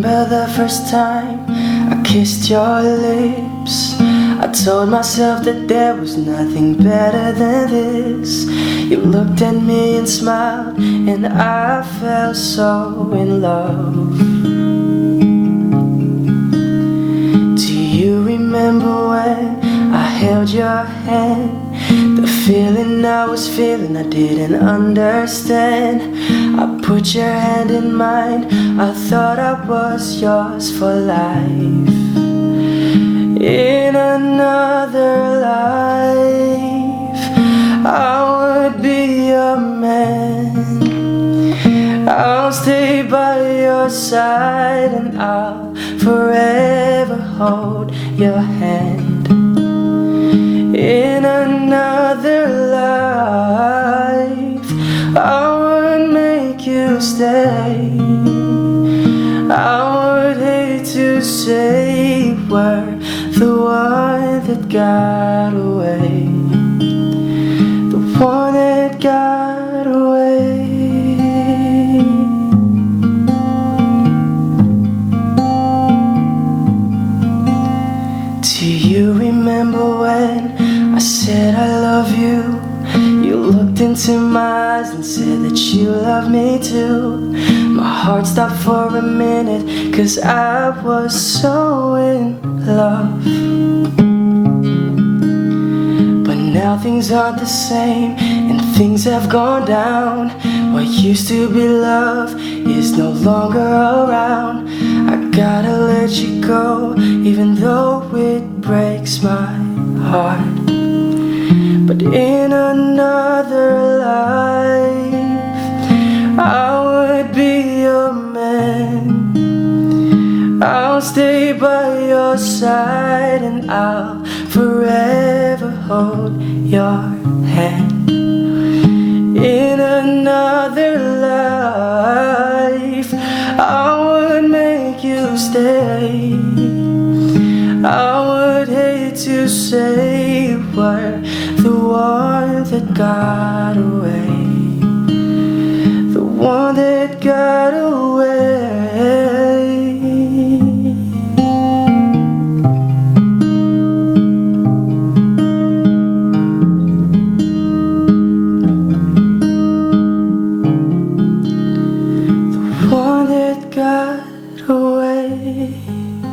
Remember the first time I kissed your lips? I told myself that there was nothing better than this. You looked at me and smiled, and I felt so in love. Do you remember when I held your hand? Feeling I was feeling, I didn't understand. I put your hand in mine, I thought I was yours for life. In another life, I would be your man. I'll stay by your side and I'll forever hold your hand. In another I would hate to say we're the one that got away. The one that got away. Do you remember into my eyes and said that you love me too. My heart stopped for a minute, cause I was so in love. But now things aren't the same, and things have gone down. What used to be love is no longer around. I gotta let you in another life, I would be your man. I'll stay by your side and I'll forever hold your hand. In another life, I would make you stay. I would hate to say we're the one that got away. The one that got away. The one that got away.